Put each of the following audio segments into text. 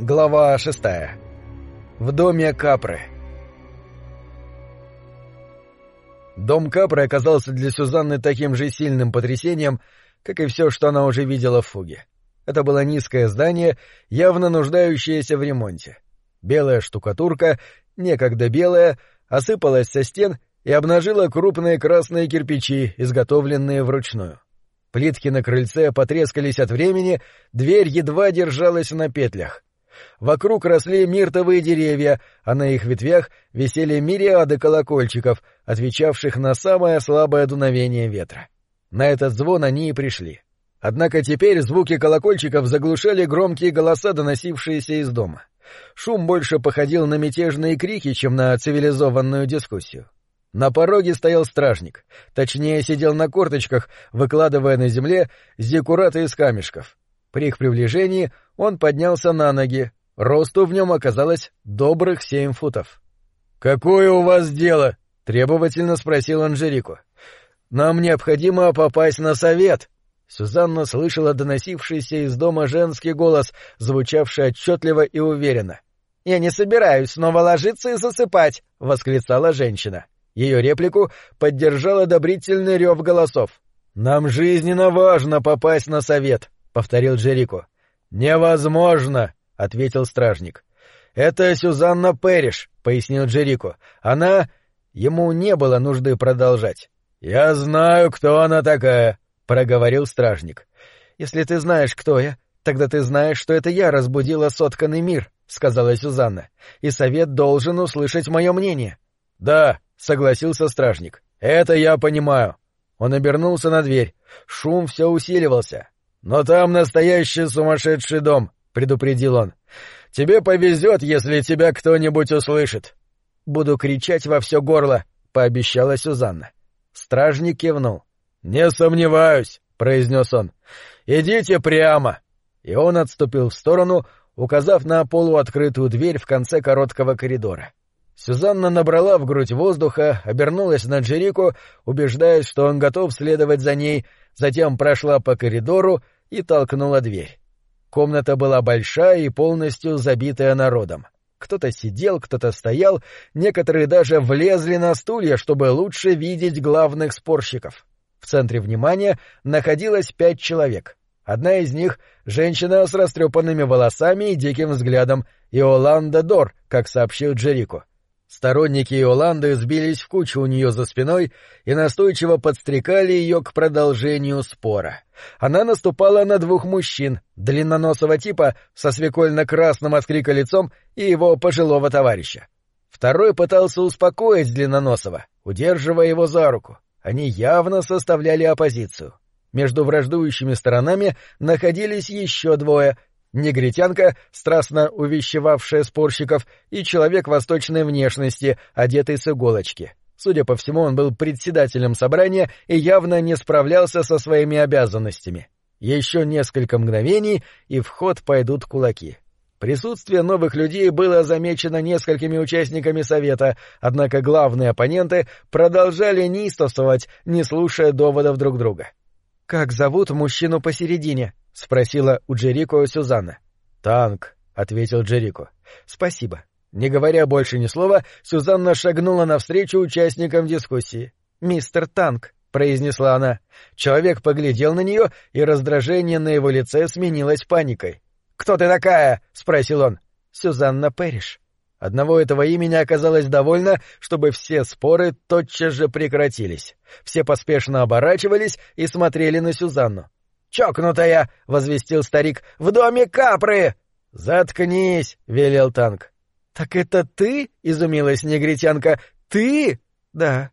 Глава шестая. В доме Капры. Дом Капры оказался для Сюзанны таким же сильным потрясением, как и все, что она уже видела в фуге. Это было низкое здание, явно нуждающееся в ремонте. Белая штукатурка, некогда белая, осыпалась со стен и обнажила крупные красные кирпичи, изготовленные вручную. Плитки на крыльце потрескались от времени, дверь едва держалась на петлях. Вокруг росли миртовые деревья, а на их ветвях висели мириады колокольчиков, отвечавших на самое слабое дуновение ветра. На этот звон они и пришли. Однако теперь звуки колокольчиков заглушали громкие голоса, доносившиеся из дома. Шум больше походил на мятежные крики, чем на цивилизованную дискуссию. На пороге стоял стражник, точнее сидел на корточках, выкладывая на земле зекураты из камешков. При их приближении он поднялся на ноги. Росту в нем оказалось добрых семь футов. — Какое у вас дело? — требовательно спросил Анжерику. — Нам необходимо попасть на совет. Сюзанна слышала доносившийся из дома женский голос, звучавший отчетливо и уверенно. — Я не собираюсь снова ложиться и засыпать! — восклицала женщина. Ее реплику поддержал одобрительный рев голосов. — Нам жизненно важно попасть на совет, — повторил Джерико. «Невозможно!» — ответил стражник. «Это Сюзанна Перриш», — пояснил Джерико. «Она...» Ему не было нужды продолжать. «Я знаю, кто она такая», — проговорил стражник. «Если ты знаешь, кто я, тогда ты знаешь, что это я разбудила сотканный мир», — сказала Сюзанна. «И совет должен услышать мое мнение». «Да», — согласился стражник. «Это я понимаю». Он обернулся на дверь. Шум все усиливался. «Но там настоящий сумасшедший дом», — предупредил он. «Тебе повезет, если тебя кто-нибудь услышит». «Буду кричать во все горло», — пообещала Сюзанна. Стражник кивнул. «Не сомневаюсь», — произнес он. «Идите прямо». И он отступил в сторону, указав на полуоткрытую дверь в конце короткого коридора. Сюзанна набрала в грудь воздуха, обернулась на Джерику, убеждаясь, что он готов следовать за ней, затем прошла по коридору и толкнула дверь. Комната была большая и полностью забитая народом. Кто-то сидел, кто-то стоял, некоторые даже влезли на стулья, чтобы лучше видеть главных спорщиков. В центре внимания находилось пять человек. Одна из них — женщина с растрепанными волосами и диким взглядом, Иоланда Дор, как сообщил Джерико. Сторонники Иоланды сбились в кучу у нее за спиной и настойчиво подстрекали ее к продолжению спора. Она наступала на двух мужчин, длинноносого типа, со свекольно-красным от крика лицом и его пожилого товарища. Второй пытался успокоить длинноносого, удерживая его за руку. Они явно составляли оппозицию. Между враждующими сторонами находились еще двое — негритянка, страстно увещевавшая спорщиков, и человек восточной внешности, одетый с иголочки. Судя по всему, он был председателем собрания и явно не справлялся со своими обязанностями. Еще несколько мгновений, и в ход пойдут кулаки. Присутствие новых людей было замечено несколькими участниками совета, однако главные оппоненты продолжали неистовствовать, не слушая доводов друг друга. «Как зовут мужчину посередине?» — спросила у Джерико Сюзанна. «Танк», — ответил Джерико. «Спасибо». Не говоря больше ни слова, Сюзанна шагнула навстречу участникам дискуссии. «Мистер Танк», — произнесла она. Человек поглядел на нее, и раздражение на его лице сменилось паникой. «Кто ты такая?» — спросил он. «Сюзанна Перриш». Одного этого имени оказалось довольно, чтобы все споры тотчас же прекратились. Все поспешно оборачивались и смотрели на Сюзанну. «Чокнутая!» — возвестил старик. «В доме капры!» «Заткнись!» — велел танк. «Так это ты?» — изумилась негритянка. «Ты?» «Да».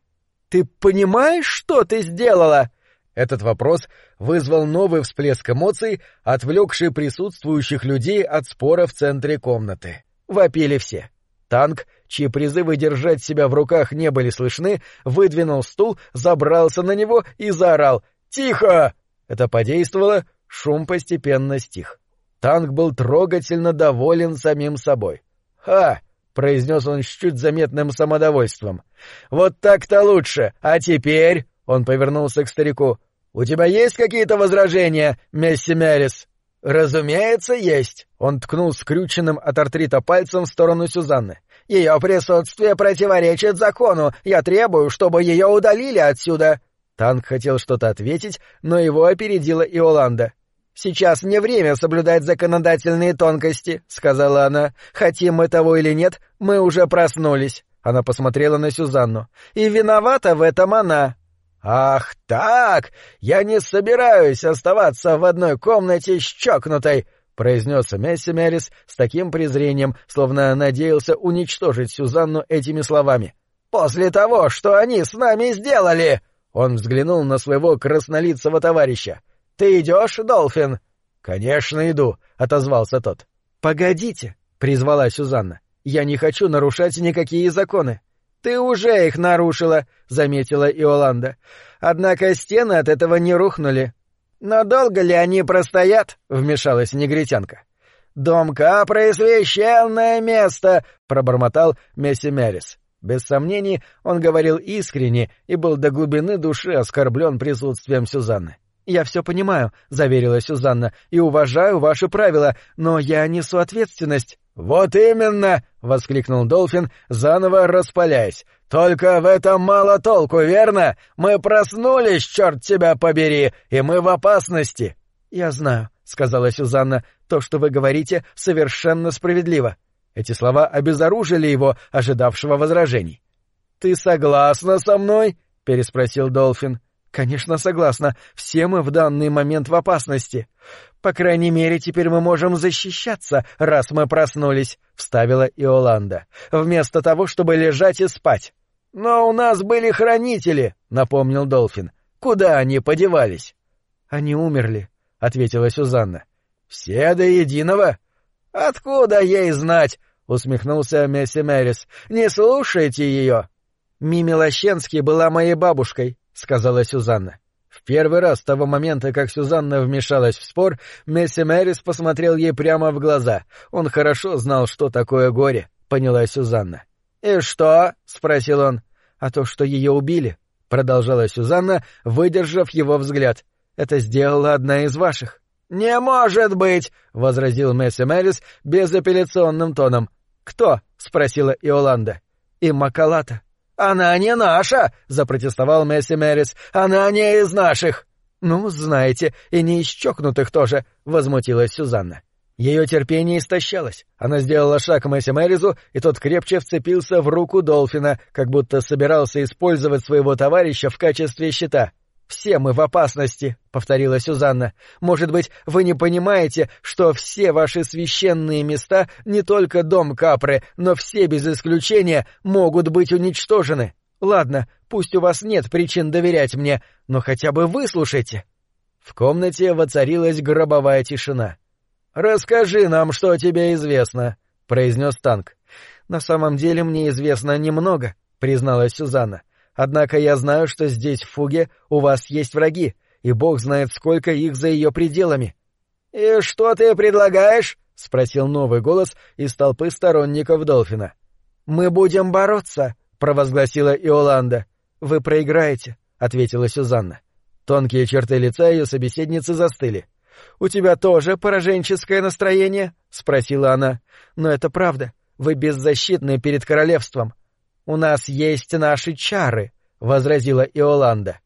«Ты понимаешь, что ты сделала?» Этот вопрос вызвал новый всплеск эмоций, отвлекший присутствующих людей от спора в центре комнаты. Вопили все. Танк, чьи призывы держать себя в руках не были слышны, выдвинул стул, забрался на него и заорал «Тихо!» Это подействовало, шум постепенно стих. Танк был трогательно доволен самим собой. «Ха!» — произнес он с чуть заметным самодовольством. «Вот так-то лучше! А теперь...» — он повернулся к старику. «У тебя есть какие-то возражения, Месси Мэрис?» Разумеется, есть. Он ткнул скрюченным от артрита пальцем в сторону Сюзанны. Ее присутствие противоречит закону. Я требую, чтобы ее удалили отсюда. Танк хотел что-то ответить, но его опередила Иоланда. «Сейчас не время соблюдать законодательные тонкости», — сказала она. «Хотим мы того или нет, мы уже проснулись». Она посмотрела на Сюзанну. «И виновата в этом она». «Ах так! Я не собираюсь оставаться в одной комнате с чокнутой!» — произнес Месси Мерис с таким презрением, словно надеялся уничтожить Сюзанну этими словами. «После того, что они с нами сделали!» Он взглянул на своего краснолицего товарища. «Ты идешь, Долфин?» «Конечно, иду», — отозвался тот. «Погодите», — призвала Сюзанна. «Я не хочу нарушать никакие законы». «Ты уже их нарушила», — заметила Иоланда. «Однако стены от этого не рухнули». «Но долго ли они простоят?» — вмешалась негритянка. «Дом Капры — священное место!» — пробормотал Месси Мерис. Без сомнений, он говорил искренне и был до глубины души оскорблен присутствием Сюзанны. «Я все понимаю», — заверила Сюзанна, — «и уважаю ваши правила, но я несу ответственность». «Вот именно!» — воскликнул Долфин, заново распаляясь. «Только в этом мало толку, верно? Мы проснулись, черт тебя побери, и мы в опасности!» «Я знаю», — сказала Сюзанна, — «то, что вы говорите, совершенно справедливо. Эти слова обезоружили его, ожидавшего возражений. «Ты согласна со мной?» — переспросил Долфин. «Конечно, согласна. Все мы в данный момент в опасности. По крайней мере, теперь мы можем защищаться, раз мы проснулись», — вставила Иоланда. «Вместо того, чтобы лежать и спать». «Но у нас были хранители», — напомнил Долфин. «Куда они подевались?» «Они умерли», — ответила Сюзанна. «Все до единого?» «Откуда ей знать?» — усмехнулся Месси Мэрис. — Не слушайте ее! — Мими Лощенский была моей бабушкой, — сказала Сюзанна. В первый раз с того момента, как Сюзанна вмешалась в спор, Месси Мэрис посмотрел ей прямо в глаза. Он хорошо знал, что такое горе, — поняла Сюзанна. — И что? — спросил он. — А то, что ее убили, — продолжала Сюзанна, выдержав его взгляд. — Это сделала одна из ваших. — Не может быть! — возразил Месси Мэрис безапелляционным тоном. «Кто?» — спросила Иоланда. «И Макалата». «Она не наша!» — запротестовал Месси Мэрис. «Она не из наших!» «Ну, знаете, и не из чокнутых тоже!» — возмутилась Сюзанна. Ее терпение истощалось. Она сделала шаг к Месси Мэризу, и тот крепче вцепился в руку Долфина, как будто собирался использовать своего товарища в качестве щита. «Все мы в опасности», — повторила Сюзанна. «Может быть, вы не понимаете, что все ваши священные места, не только дом Капры, но все без исключения, могут быть уничтожены. Ладно, пусть у вас нет причин доверять мне, но хотя бы выслушайте». В комнате воцарилась гробовая тишина. «Расскажи нам, что тебе известно», — произнес Танк. «На самом деле мне известно немного», — призналась Сюзанна. Однако я знаю, что здесь, в Фуге, у вас есть враги, и бог знает, сколько их за ее пределами. — И что ты предлагаешь? — спросил новый голос из толпы сторонников Долфина. — Мы будем бороться, — провозгласила Иоланда. — Вы проиграете, — ответила Сюзанна. Тонкие черты лица ее собеседницы застыли. — У тебя тоже пораженческое настроение? — спросила она. — Но это правда. Вы беззащитны перед королевством. «У нас есть наши чары», — возразила Иоланда.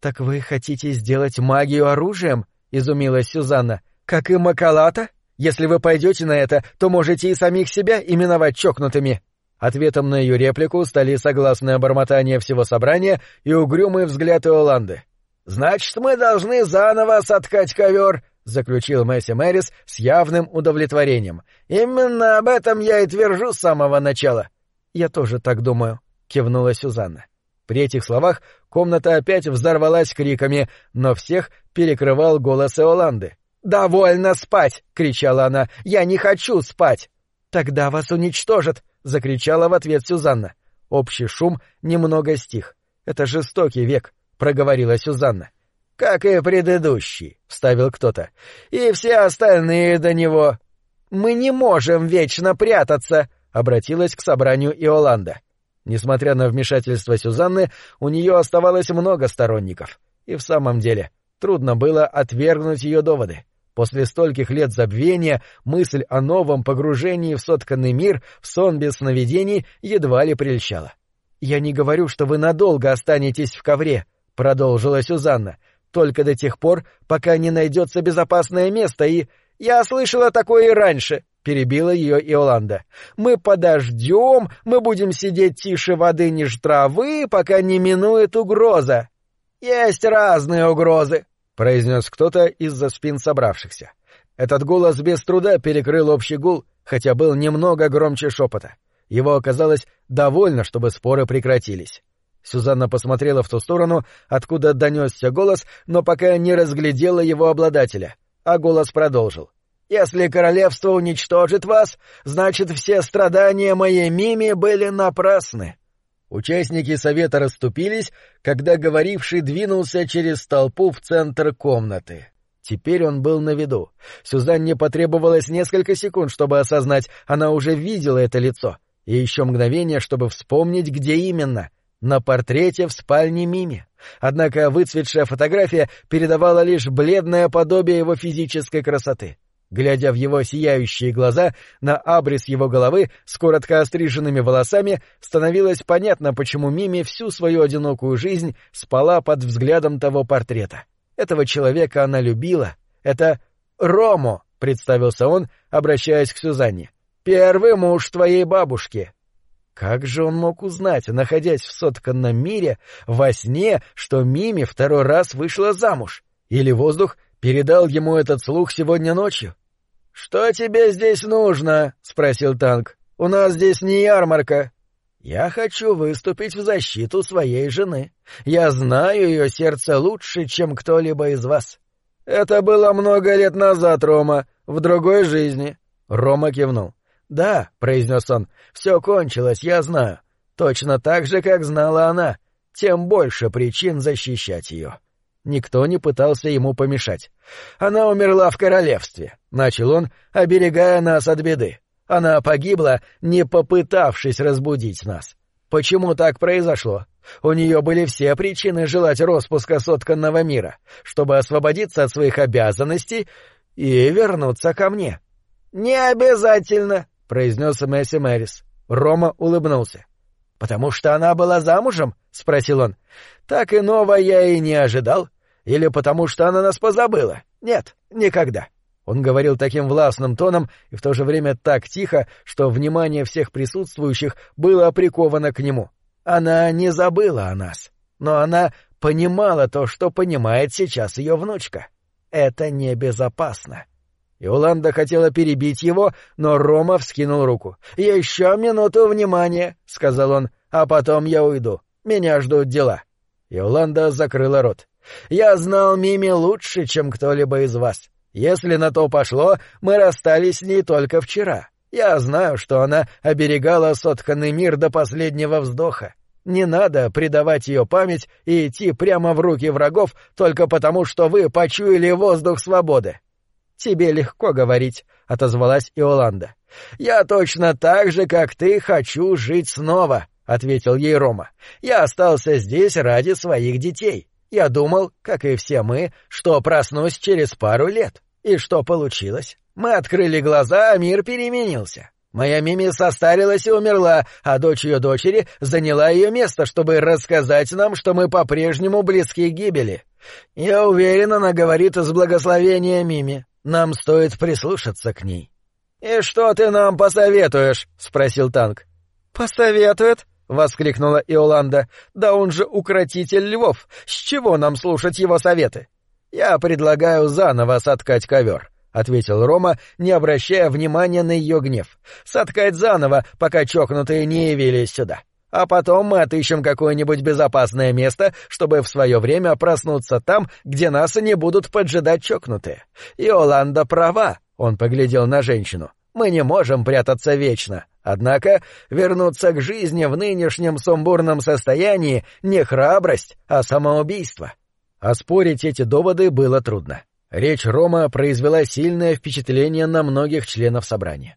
«Так вы хотите сделать магию оружием?» — изумилась Сюзанна. «Как и Макалата? Если вы пойдете на это, то можете и самих себя именовать чокнутыми». Ответом на ее реплику стали согласное бормотание всего собрания и угрюмый взгляд Иоланды. «Значит, мы должны заново соткать ковер», — заключил Месси Мэрис с явным удовлетворением. «Именно об этом я и твержу с самого начала. «Я тоже так думаю», — кивнула Сюзанна. При этих словах комната опять взорвалась криками, но всех перекрывал голос Эоланды. «Довольно спать!» — кричала она. «Я не хочу спать!» «Тогда вас уничтожат!» — закричала в ответ Сюзанна. Общий шум немного стих. «Это жестокий век», — проговорила Сюзанна. «Как и предыдущий», — вставил кто-то. «И все остальные до него». «Мы не можем вечно прятаться», обратилась к собранию Иоланда. Несмотря на вмешательство Сюзанны, у нее оставалось много сторонников. И в самом деле, трудно было отвергнуть ее доводы. После стольких лет забвения мысль о новом погружении в сотканный мир, в сон без сновидений, едва ли прельщала. «Я не говорю, что вы надолго останетесь в ковре», — продолжила Сюзанна, «только до тех пор, пока не найдется безопасное место и...» «Я слышала такое и раньше», — перебила ее Иоланда. «Мы подождем, мы будем сидеть тише воды ниже травы, пока не минует угроза». «Есть разные угрозы», — произнес кто-то из-за спин собравшихся. Этот голос без труда перекрыл общий гул, хотя был немного громче шепота. Его оказалось довольно, чтобы споры прекратились. Сюзанна посмотрела в ту сторону, откуда донесся голос, но пока не разглядела его обладателя, а голос продолжил. «Если королевство уничтожит вас, значит, все страдания моей Мими были напрасны». Участники совета расступились, когда говоривший двинулся через толпу в центр комнаты. Теперь он был на виду. Сюзанне потребовалось несколько секунд, чтобы осознать, она уже видела это лицо, и еще мгновение, чтобы вспомнить, где именно. На портрете в спальне Мими. Однако выцветшая фотография передавала лишь бледное подобие его физической красоты. Глядя в его сияющие глаза, на абрис его головы с коротко остриженными волосами, становилось понятно, почему Мими всю свою одинокую жизнь спала под взглядом того портрета. Этого человека она любила. Это Ромо, — представился он, обращаясь к Сюзанне. «Первый муж твоей бабушки». Как же он мог узнать, находясь в сотканном мире, во сне, что Мими второй раз вышла замуж? Или воздух передал ему этот слух сегодня ночью? — Что тебе здесь нужно? — спросил танк. — У нас здесь не ярмарка. — Я хочу выступить в защиту своей жены. Я знаю ее сердце лучше, чем кто-либо из вас. — Это было много лет назад, Рома, в другой жизни. Рома кивнул. — Да, — произнес он, — все кончилось, я знаю. Точно так же, как знала она. Тем больше причин защищать ее. — Никто не пытался ему помешать. «Она умерла в королевстве», — начал он, оберегая нас от беды. «Она погибла, не попытавшись разбудить нас. Почему так произошло? У нее были все причины желать распуска сотканного мира, чтобы освободиться от своих обязанностей и вернуться ко мне». «Не обязательно», — произнес Месси Мэрис. Рома улыбнулся. «Потому что она была замужем?» — спросил он. «Так иного я и не ожидал. Или потому что она нас позабыла? Нет, никогда. Он говорил таким властным тоном и в то же время так тихо, что внимание всех присутствующих было приковано к нему. Она не забыла о нас, но она понимала то, что понимает сейчас ее внучка. Это небезопасно. Иоланда хотела перебить его, но Рома вскинул руку. «Еще минуту внимания», — сказал он, — «а потом я уйду. Меня ждут дела». Иоланда закрыла рот. Я знал Мими лучше, чем кто-либо из вас. Если на то пошло, мы расстались с ней только вчера. Я знаю, что она оберегала сотканный мир до последнего вздоха. Не надо предавать ее память и идти прямо в руки врагов только потому, что вы почуяли воздух свободы. — Тебе легко говорить, — отозвалась Иоланда. — Я точно так же, как ты, хочу жить снова, — ответил ей Рома. — Я остался здесь ради своих детей. Я думал, как и все мы, что проснусь через пару лет. И что получилось? Мы открыли глаза, а мир переменился. Моя Мими состарилась и умерла, а дочь ее дочери заняла ее место, чтобы рассказать нам, что мы по-прежнему близки к гибели. Я уверен, она говорит с благословения Мими. Нам стоит прислушаться к ней. — И что ты нам посоветуешь? — спросил танк. — Посоветует? — воскликнула Иоланда. «Да он же укротитель львов! С чего нам слушать его советы?» «Я предлагаю заново соткать ковер», — ответил Рома, не обращая внимания на ее гнев. «Соткать заново, пока чокнутые не явились сюда. А потом мы отыщем какое-нибудь безопасное место, чтобы в свое время проснуться там, где нас не будут поджидать чокнутые. Иоланда права», — он поглядел на женщину. «Мы не можем прятаться вечно». Однако вернуться к жизни в нынешнем сумбурном состоянии не храбрость, а самоубийство. Оспорить эти доводы было трудно. Речь Рома произвела сильное впечатление на многих членов собрания.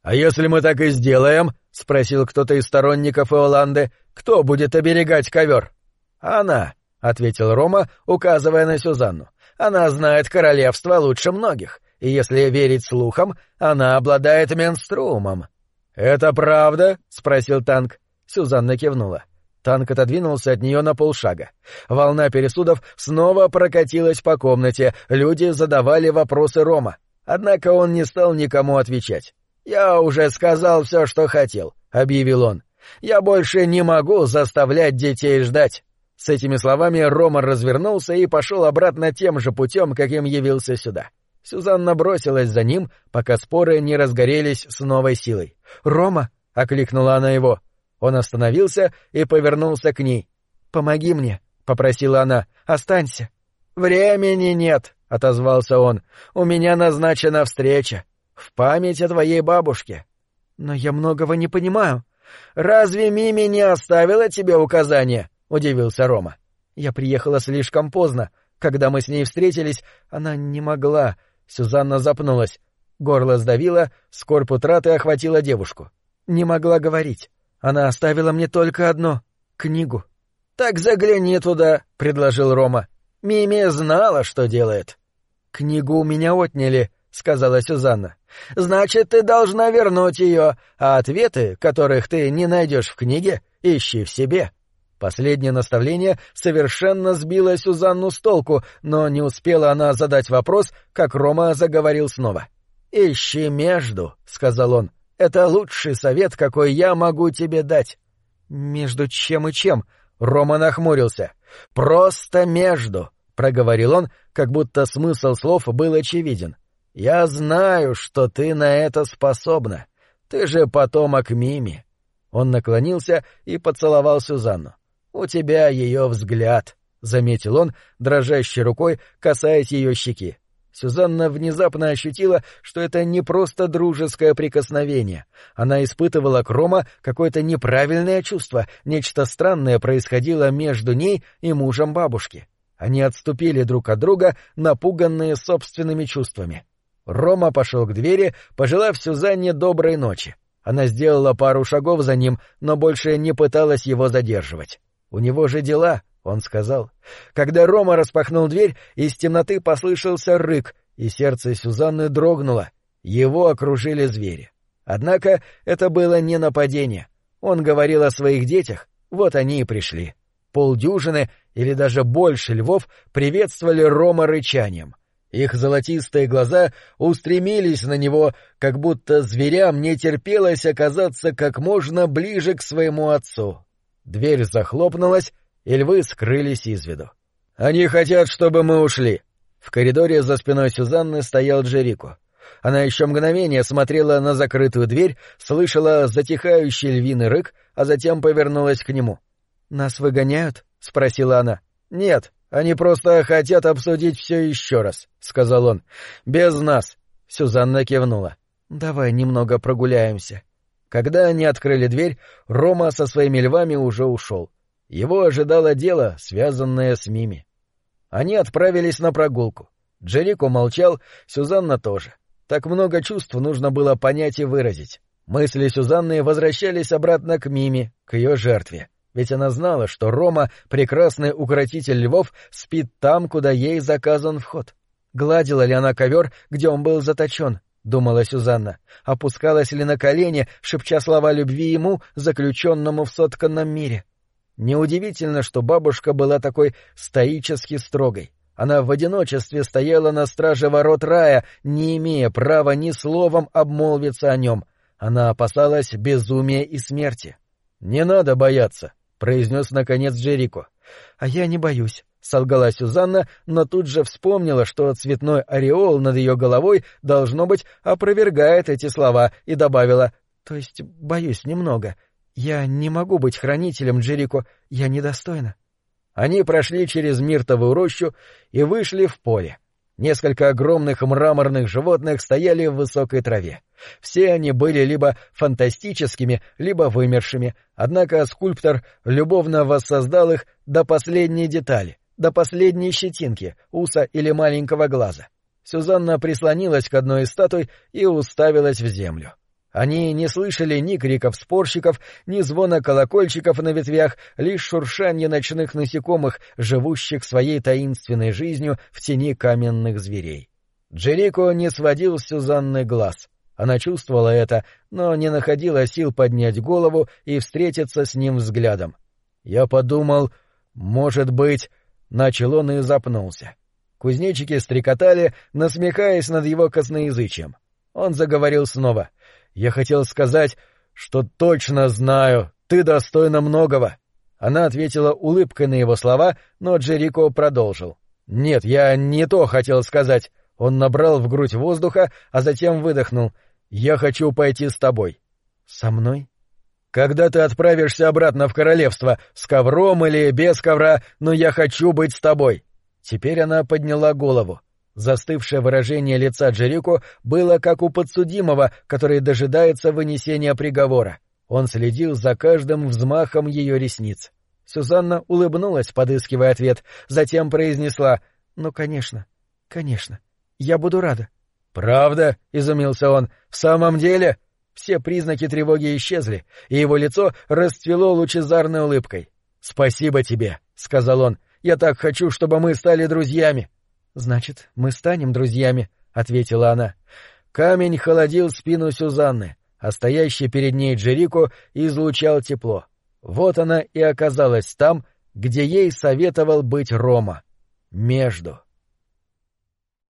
«А если мы так и сделаем?» — спросил кто-то из сторонников Иоланды. «Кто будет оберегать ковер?» «Она», — ответил Рома, указывая на Сюзанну. Она знает королевство лучше многих, и если верить слухам, она обладает менструумом». «Это правда?» — спросил танк. Сюзанна кивнула. Танк отодвинулся от нее на полшага. Волна пересудов снова прокатилась по комнате, люди задавали вопросы Рома. Однако он не стал никому отвечать. «Я уже сказал все, что хотел», — объявил он. «Я больше не могу заставлять детей ждать». С этими словами Рома развернулся и пошел обратно тем же путем, каким явился сюда. Сюзанна бросилась за ним, пока споры не разгорелись с новой силой. «Рома!» — окликнула она его. Он остановился и повернулся к ней. «Помоги мне», — попросила она. «Останься». «Времени нет», — отозвался он. «У меня назначена встреча. В память о твоей бабушке». «Но я многого не понимаю». «Разве Мими не оставила тебе указания?» — удивился Рома. «Я приехала слишком поздно. Когда мы с ней встретились, она не могла...» Сюзанна запнулась. Горло сдавило, скорбь утраты охватила девушку. Не могла говорить. Она оставила мне только одно — книгу. — Так загляни туда, — предложил Рома. — Мими знала, что делает. — Книгу у меня отняли, — сказала Сюзанна. — Значит, ты должна вернуть ее, а ответы, которых ты не найдешь в книге, ищи в себе. Последнее наставление совершенно сбило Сюзанну с толку, но не успела она задать вопрос, как Рома заговорил снова. — Ищи между, — сказал он. — это лучший совет, какой я могу тебе дать. Между чем и чем? Рома нахмурился. Просто между, проговорил он, как будто смысл слов был очевиден. Я знаю, что ты на это способна. Ты же потомок Мими. Он наклонился и поцеловал Сюзанну. У тебя ее взгляд, заметил он, дрожащей рукой касаясь ее щеки. Сюзанна внезапно ощутила, что это не просто дружеское прикосновение. Она испытывала к Рома какое-то неправильное чувство, нечто странное происходило между ней и мужем бабушки. Они отступили друг от друга, напуганные собственными чувствами. Рома пошел к двери, пожелав Сюзанне доброй ночи. Она сделала пару шагов за ним, но больше не пыталась его задерживать. У него же дела, — он сказал. Когда Рома распахнул дверь, из темноты послышался рык, и сердце Сюзанны дрогнуло. Его окружили звери. Однако это было не нападение. Он говорил о своих детях, вот они и пришли. Полдюжины или даже больше львов приветствовали Рома рычанием. Их золотистые глаза устремились на него, как будто зверям не терпелось оказаться как можно ближе к своему отцу. Дверь захлопнулась, и львы скрылись из виду. «Они хотят, чтобы мы ушли». В коридоре за спиной Сюзанны стоял Джерико. Она еще мгновение смотрела на закрытую дверь, слышала затихающий львиный рык, а затем повернулась к нему. «Нас выгоняют?» — спросила она. «Нет, они просто хотят обсудить все еще раз», — сказал он. «Без нас». Сюзанна кивнула. «Давай немного прогуляемся». Когда они открыли дверь, Рома со своими львами уже ушел. Его ожидало дело, связанное с Мими. Они отправились на прогулку. Джерико молчал, Сюзанна тоже. Так много чувств нужно было понять и выразить. Мысли Сюзанны возвращались обратно к Мими, к ее жертве. Ведь она знала, что Рома, прекрасный укротитель львов, спит там, куда ей заказан вход. Гладила ли она ковер, где он был заточен, — думала Сюзанна. Опускалась ли на колени, шепча слова любви ему, заключенному в сотканном мире. Неудивительно, что бабушка была такой стоически строгой. Она в одиночестве стояла на страже ворот рая, не имея права ни словом обмолвиться о нем. Она опасалась безумия и смерти. — Не надо бояться, — произнес наконец Джерико. — А я не боюсь, — солгала Сюзанна, но тут же вспомнила, что цветной ореол над ее головой, должно быть, опровергает эти слова, и добавила, — то есть боюсь немного, «Я не могу быть хранителем, Джерико, я недостойна». Они прошли через миртовую рощу и вышли в поле. Несколько огромных мраморных животных стояли в высокой траве. Все они были либо фантастическими, либо вымершими, однако скульптор любовно воссоздал их до последней детали, до последней щетинки, уса или маленького глаза. Сюзанна прислонилась к одной из статуй и уставилась в землю. Они не слышали ни криков спорщиков, ни звона колокольчиков на ветвях, лишь шуршание ночных насекомых, живущих своей таинственной жизнью в тени каменных зверей. Джерико не сводил с Сюзанны глаз. Она чувствовала это, но не находила сил поднять голову и встретиться с ним взглядом. Я подумал, может быть... Начал он и запнулся. Кузнечики стрекотали, насмехаясь над его косноязычием. Он заговорил снова — я хотел сказать, что точно знаю, ты достойна многого. Она ответила улыбкой на его слова, но Джерико продолжил. Нет, я не то хотел сказать. Он набрал в грудь воздуха, а затем выдохнул. Я хочу пойти с тобой. Со мной? Когда ты отправишься обратно в королевство, с ковром или без ковра, но я хочу быть с тобой. Теперь она подняла голову. Застывшее выражение лица Джерико было как у подсудимого, который дожидается вынесения приговора. Он следил за каждым взмахом ее ресниц. Сюзанна улыбнулась, подыскивая ответ, затем произнесла «Ну, конечно, конечно, я буду рада». «Правда?» — изумился он. «В самом деле?» Все признаки тревоги исчезли, и его лицо расцвело лучезарной улыбкой. «Спасибо тебе», — сказал он. «Я так хочу, чтобы мы стали друзьями». Значит, мы станем друзьями, ответила она. Камень холодил спину Сюзанны, а стоящий перед ней Джерико излучал тепло. Вот она и оказалась там, где ей советовал быть Рома. Между.